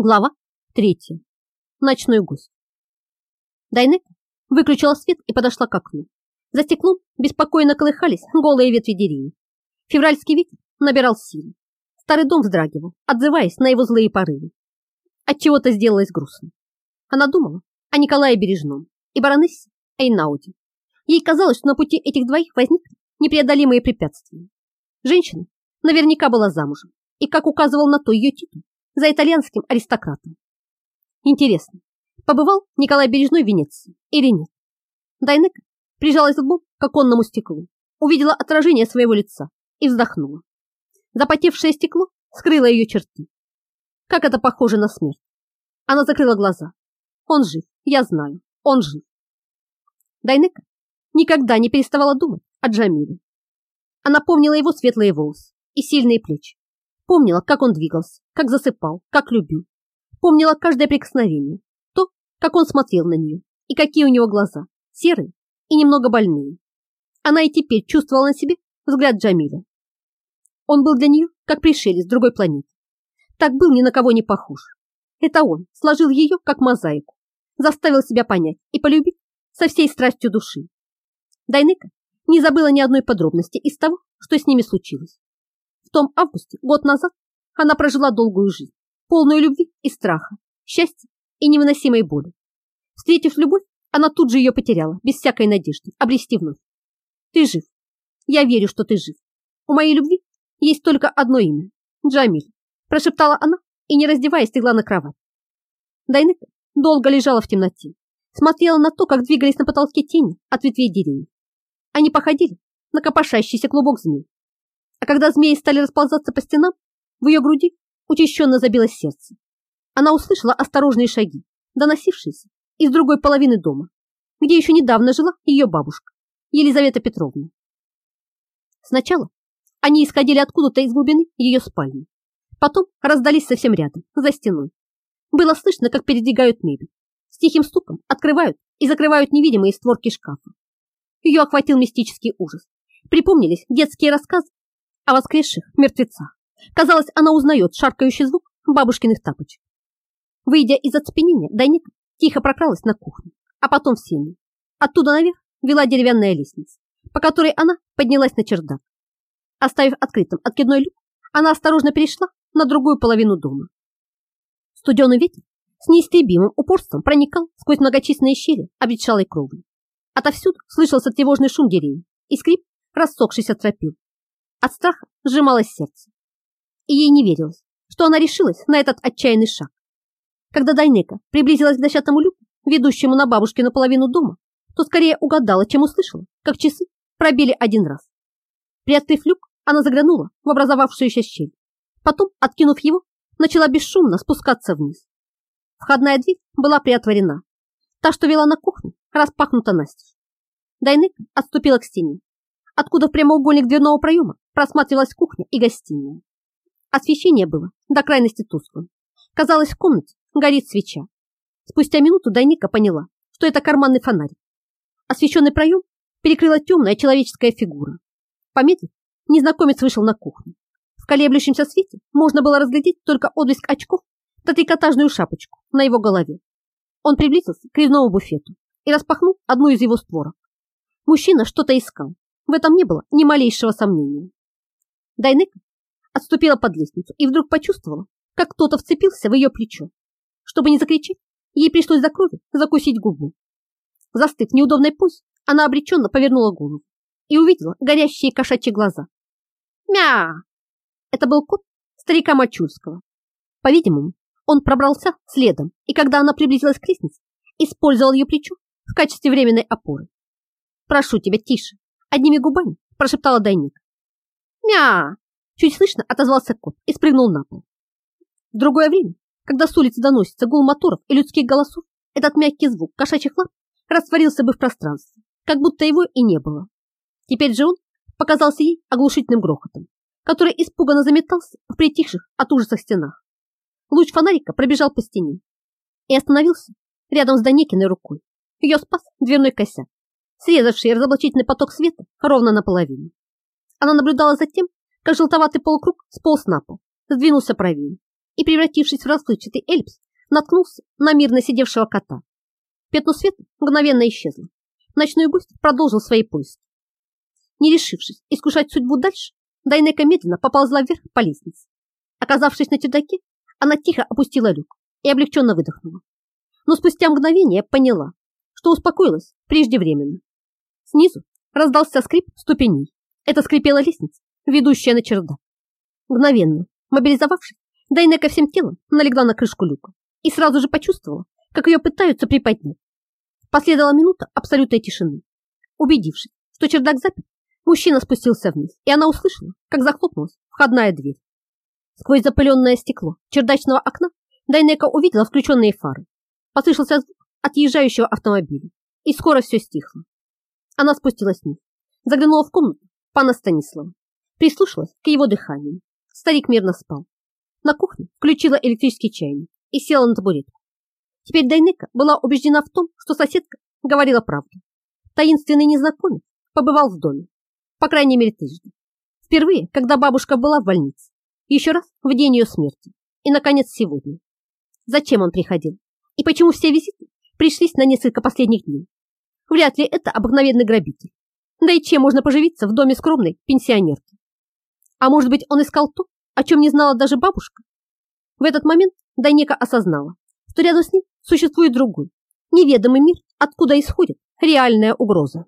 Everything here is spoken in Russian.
Глава третья. Ночной гость. Дайнека выключила свет и подошла к окну. За стеклом беспокойно колыхались голые ветви деревьев. Февральский ветер набирал силу. Старый дом вздрагивал, отзываясь на его злые порывы. Отчего-то сделалось грустно. Она думала о Николае Бережном и баронессе Эйнауде. Ей казалось, что на пути этих двоих возникли непреодолимые препятствия. Женщина наверняка была замужем, и, как указывал на то ее титул, за итальянским аристократом. Интересно, побывал Николай Бережной в Венеции или нет? Дайнека прижалась лбом к оконному стеклу, увидела отражение своего лица и вздохнула. Запотевшее стекло скрыло ее черты. Как это похоже на смерть. Она закрыла глаза. Он жив, я знаю, он жив. Дайнека никогда не переставала думать о Джамиле. Она помнила его светлые волосы и сильные плечи, Помнила, как он двигался, как засыпал, как любил. Помнила каждое прикосновение, то, как он смотрел на нее, и какие у него глаза, серые и немного больные. Она и теперь чувствовала на себе взгляд Джамиля. Он был для нее, как пришелец с другой планеты. Так был ни на кого не похож. Это он сложил ее, как мозаику, заставил себя понять и полюбить со всей страстью души. Дайнека не забыла ни одной подробности из того, что с ними случилось. В том августе, год назад, она прожила долгую жизнь, полную любви и страха, счастья и невыносимой боли. Встретив любовь, она тут же ее потеряла, без всякой надежды, обрести вновь. Ты жив. Я верю, что ты жив. У моей любви есть только одно имя – Джамиль, прошептала она и, не раздеваясь, легла на кровать. Дайнека долго лежала в темноте, смотрела на то, как двигались на потолке тени от ветвей деревьев. Они походили на копошащийся клубок змей, а когда змеи стали расползаться по стенам, в ее груди учащенно забилось сердце. Она услышала осторожные шаги, доносившиеся из другой половины дома, где еще недавно жила ее бабушка, Елизавета Петровна. Сначала они исходили откуда-то из глубины ее спальни, потом раздались совсем рядом, за стеной. Было слышно, как передвигают мебель, с тихим стуком открывают и закрывают невидимые створки шкафа. Ее охватил мистический ужас. Припомнились детские рассказы о воскресших мертвецах. Казалось, она узнает шаркающий звук бабушкиных тапочек. Выйдя из оцепенения, Дайника тихо прокралась на кухню, а потом в сене. Оттуда наверх вела деревянная лестница, по которой она поднялась на чердак. Оставив открытым откидной люк, она осторожно перешла на другую половину дома. Студеный ветер с неистребимым упорством проникал сквозь многочисленные щели обветшалой кровли. Отовсюду слышался тревожный шум деревьев и скрип рассохшейся тропил. От страха сжималось сердце. И ей не верилось, что она решилась на этот отчаянный шаг. Когда Дайнека приблизилась к дощатому люку, ведущему на бабушкину половину дома, то скорее угадала, чем услышала, как часы пробили один раз. Приоткрыв люк, она заглянула в образовавшуюся щель. Потом, откинув его, начала бесшумно спускаться вниз. Входная дверь была приотворена. Та, что вела на кухню, распахнута настежь. Дайнека отступила к стене, откуда в прямоугольник дверного проема просматривалась кухня и гостиная. Освещение было до крайности тусклым. Казалось, в комнате горит свеча. Спустя минуту Дайника поняла, что это карманный фонарик. Освещенный проем перекрыла темная человеческая фигура. Пометив, незнакомец вышел на кухню. В колеблющемся свете можно было разглядеть только отблеск очков да трикотажную шапочку на его голове. Он приблизился к резному буфету и распахнул одну из его створок. Мужчина что-то искал. В этом не было ни малейшего сомнения. Дайнека отступила под лестницу и вдруг почувствовала, как кто-то вцепился в ее плечо. Чтобы не закричать, ей пришлось за кровью закусить губу. Застыв в неудобной позе, она обреченно повернула голову и увидела горящие кошачьи глаза. Мя! Это был кот старика Мачульского. По-видимому, он пробрался следом, и когда она приблизилась к лестнице, использовал ее плечо в качестве временной опоры. «Прошу тебя, тише!» Одними губами прошептала Дайник. «Мя!» Чуть слышно отозвался кот и спрыгнул на пол. В другое время, когда с улицы доносится гул моторов и людских голосов, этот мягкий звук кошачьих лап растворился бы в пространстве, как будто его и не было. Теперь же он показался ей оглушительным грохотом, который испуганно заметался в притихших от ужаса стенах. Луч фонарика пробежал по стене и остановился рядом с Данекиной рукой. Ее спас дверной косяк, срезавший разоблачительный поток света ровно наполовину. Она наблюдала за тем, как желтоватый полукруг сполз на пол, сдвинулся правее и, превратившись в расплывчатый эльпс, наткнулся на мирно сидевшего кота. Пятно света мгновенно исчезло. Ночной гость продолжил свои поиски. Не решившись искушать судьбу дальше, Дайнека медленно поползла вверх по лестнице. Оказавшись на чердаке, она тихо опустила люк и облегченно выдохнула. Но спустя мгновение поняла, что успокоилась преждевременно. Снизу раздался скрип ступеней. Это скрипела лестница, ведущая на чердак. Мгновенно, мобилизовавшись, Дайнека всем телом налегла на крышку люка и сразу же почувствовала, как ее пытаются приподнять. Последовала минута абсолютной тишины. Убедившись, что чердак запер, мужчина спустился вниз, и она услышала, как захлопнулась входная дверь. Сквозь запыленное стекло чердачного окна Дайнека увидела включенные фары. Послышался звук отъезжающего автомобиля, и скоро все стихло. Она спустилась вниз, заглянула в комнату пана Станислава, прислушалась к его дыханию. Старик мирно спал. На кухне включила электрический чайник и села на табуретку. Теперь Дайнека была убеждена в том, что соседка говорила правду. Таинственный незнакомец побывал в доме, по крайней мере, трижды. Впервые, когда бабушка была в больнице, еще раз в день ее смерти и, наконец, сегодня. Зачем он приходил? И почему все визиты пришлись на несколько последних дней? Вряд ли это обыкновенный грабитель. Да и чем можно поживиться в доме скромной пенсионерки? А может быть, он искал то, о чем не знала даже бабушка? В этот момент Дайнека осознала, что рядом с ним существует другой, неведомый мир, откуда исходит реальная угроза.